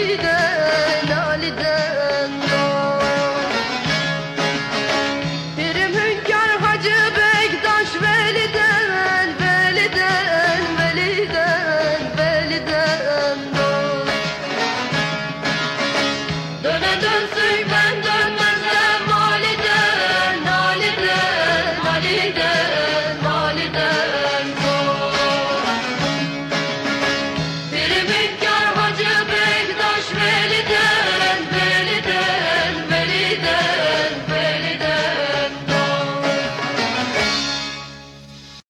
Lali de, lali de